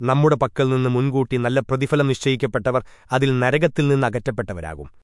നമ്മുടെ പക്കൽ നിന്ന് മുൻകൂട്ടി നല്ല പ്രതിഫലം നിശ്ചയിക്കപ്പെട്ടവർ അതിൽ നരകത്തിൽ നിന്ന് അകറ്റപ്പെട്ടവരാകും.